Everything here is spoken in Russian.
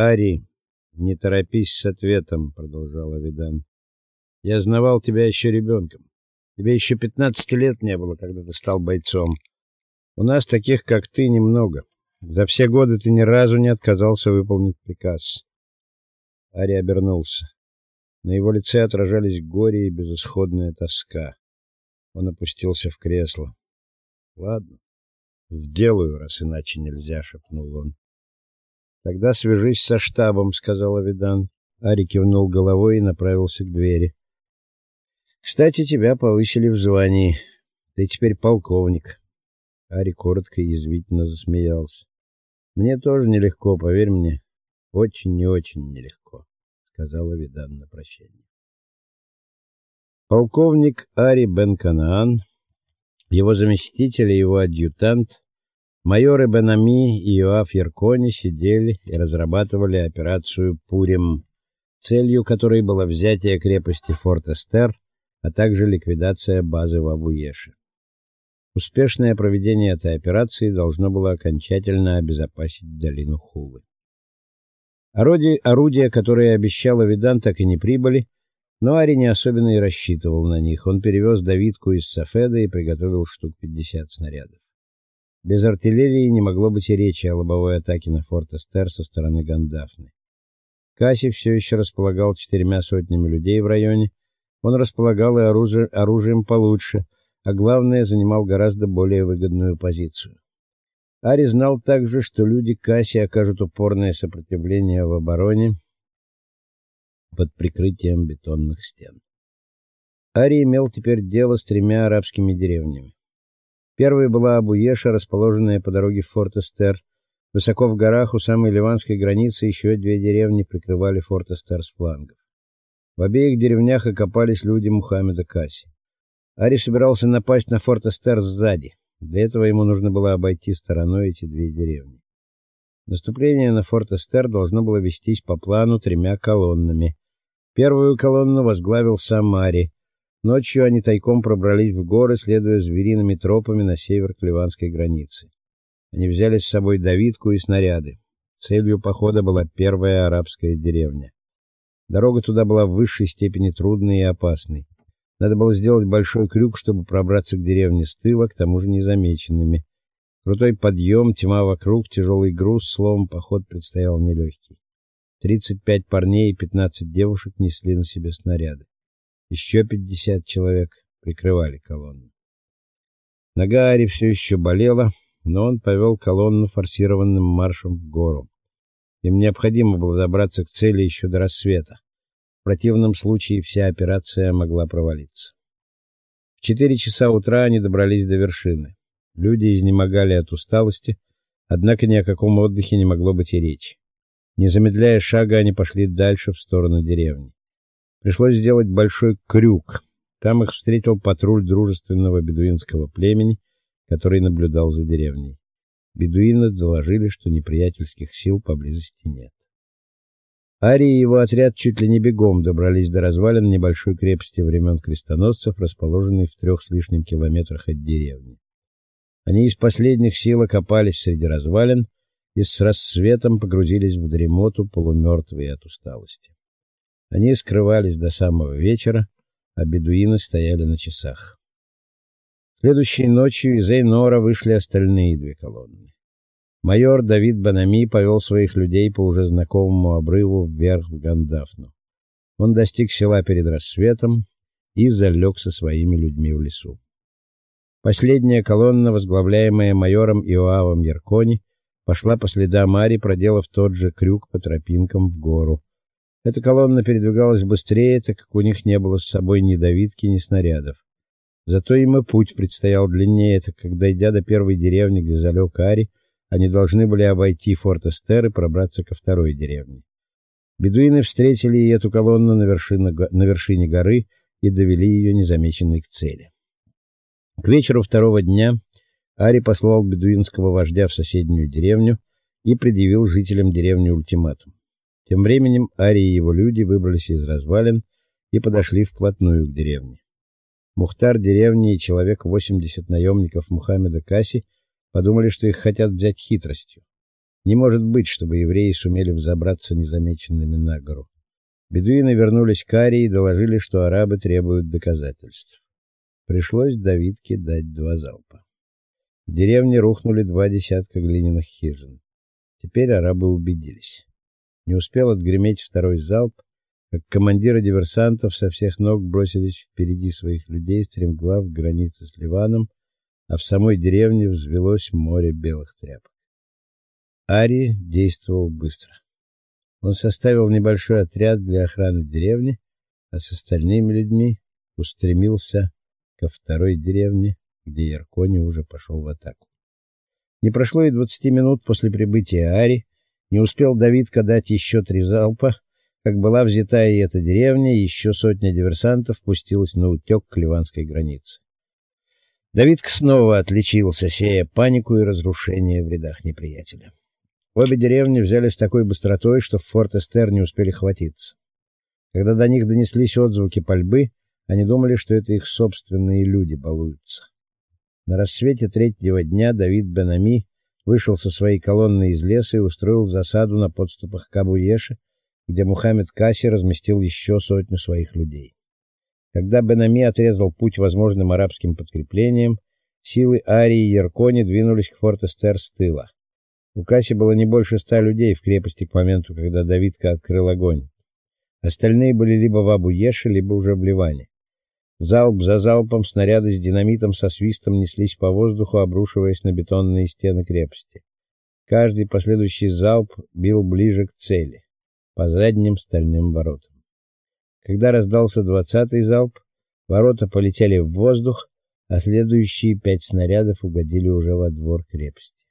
Ари, не торопись с ответом, продолжал Видан. Я знавал тебя еще ребенком. Тебе еще 15 лет не было, когда ты стал бойцом. У нас таких, как ты, немного. За все годы ты ни разу не отказался выполнить приказ. Ари обернулся. На его лице отражались горе и безысходная тоска. Он опустился в кресло. Ладно, сделаю, раз иначе нельзя, шепнул он. Тогда свяжись со штабом, сказал Авидан. Ари кивнул головой и направился к двери. Кстати, тебя повысили в звании. Ты теперь полковник. Ари коротко и язвительно засмеялся. Мне тоже нелегко, поверь мне. Очень и очень нелегко, сказала Видан на прощание. Полковник Ари Бен-Канаан, его заместитель и его адъютант, майоры Бенами и Иоаф Яркони сидели и разрабатывали операцию Пурим, целью которой было взятие крепости Форт-Эстер, а также ликвидация базы в Абуеше. Успешное проведение этой операции должно было окончательно обезопасить долину Хулы. Орудия, орудия, которые обещала Видан, так и не прибыли, но Ари не особенно и рассчитывал на них. Он перевез Давидку из Сафеда и приготовил штук 50 снарядов. Без артиллерии не могло быть и речи о лобовой атаке на форт Эстер со стороны Гандафны. Касси все еще располагал четырьмя сотнями людей в районе. Он располагал и оружие, оружием получше – а главное, занимал гораздо более выгодную позицию. Ари знал также, что люди Касси окажут упорное сопротивление в обороне под прикрытием бетонных стен. Ари имел теперь дело с тремя арабскими деревнями. Первой была Абуеша, расположенная по дороге в Форт-Эстер. Высоко в горах у самой ливанской границы еще две деревни прикрывали Форт-Эстер с флангов. В обеих деревнях окопались люди Мухаммеда Касси. Ари собирался напасть на форт Эстер сзади. Для этого ему нужно было обойти стороной эти две деревни. Наступление на форт Эстер должно было вестись по плану тремя колоннами. Первую колонну возглавил сам Ари. Ночью они тайком пробрались в горы, следуя звериными тропами на север к ливанской границе. Они взяли с собой давидку и снаряды. Целью похода была первая арабская деревня. Дорога туда была в высшей степени трудной и опасной. Надо было сделать большой крюк, чтобы пробраться к деревне с тыла, к тому же незамеченными. Крутой подъем, тьма вокруг, тяжелый груз, словом, поход предстоял нелегкий. Тридцать пять парней и пятнадцать девушек несли на себе снаряды. Еще пятьдесят человек прикрывали колонну. Нога Ари все еще болела, но он повел колонну форсированным маршем в гору. Им необходимо было добраться к цели еще до рассвета. В противном случае вся операция могла провалиться. В четыре часа утра они добрались до вершины. Люди изнемогали от усталости, однако ни о каком отдыхе не могло быть и речи. Не замедляя шага, они пошли дальше в сторону деревни. Пришлось сделать большой крюк. Там их встретил патруль дружественного бедуинского племени, который наблюдал за деревней. Бедуины доложили, что неприятельских сил поблизости нет. Ари и его отряд чуть ли не бегом добрались до развалин небольшой крепости времен крестоносцев, расположенной в трех с лишним километрах от деревни. Они из последних сил окопались среди развалин и с рассветом погрузились в дремоту, полумертвые от усталости. Они скрывались до самого вечера, а бедуины стояли на часах. Следующей ночью из Эйнора вышли остальные две колонны. Майор Давид Банами повел своих людей по уже знакомому обрыву вверх в Гандафну. Он достиг села перед рассветом и залег со своими людьми в лесу. Последняя колонна, возглавляемая майором Иоавом Яркони, пошла по следам Мари, проделав тот же крюк по тропинкам в гору. Эта колонна передвигалась быстрее, так как у них не было с собой ни давидки, ни снарядов. Зато им и путь предстоял длиннее, так как, дойдя до первой деревни, где залег Ари, они должны были обойти форт Эстер и пробраться ко второй деревне. Бедуины встретили эту колонну на вершине, на вершине горы и довели ее незамеченной к цели. К вечеру второго дня Ари послал бедуинского вождя в соседнюю деревню и предъявил жителям деревни ультиматум. Тем временем Ари и его люди выбрались из развалин и подошли вплотную к деревне. Мухтар деревни и человек 80 наемников Мухаммеда Каси подумали, что их хотят взять хитростью. Не может быть, чтобы евреи сумели взобраться незамеченными на гору. Бедуины вернулись к Арии и доложили, что арабы требуют доказательств. Пришлось Давидке дать два залпа. В деревне рухнули два десятка глиняных хижин. Теперь арабы убедились. Не успел отгреметь второй залп, как командиры диверсантов со всех ног бросились впереди своих людей, стремглав к границе с Ливаном, а в самой деревне взвелось море белых тряпок. Ари действовал быстро. Он составил небольшой отряд для охраны деревни, а с остальными людьми устремился ко второй деревне, где Яркони уже пошел в атаку. Не прошло и двадцати минут после прибытия Ари, не успел Давид дать еще три залпа, как была взята и эта деревня, и еще сотня диверсантов пустилась на утек к ливанской границе. Давид снова отличился, сея панику и разрушение в рядах неприятеля. Обе деревни взяли с такой быстротой, что в Форт-Эстер не успели хватиться. Когда до них донеслись отзвуки пальбы, они думали, что это их собственные люди балуются. На рассвете третьего дня Давид Бенами вышел со своей колонной из леса и устроил засаду на подступах к Абу-Еше, где Мухаммед Каси разместил еще сотню своих людей. Когда Бенами отрезал путь возможным арабским подкреплениям, силы Арии и Яркони двинулись к Форт-Эстер с тыла. У Каси было не больше ста людей в крепости к моменту, когда Давидка открыл огонь. Остальные были либо в Абу-Еше, либо уже в Ливане. Залп за залпом снаряды с динамитом со свистом неслись по воздуху, обрушиваясь на бетонные стены крепости. Каждый последующий залп бил ближе к цели, по задним стальным воротам. Когда раздался двадцатый залп, ворота полетели в воздух, а следующие пять снарядов угодили уже во двор крепости.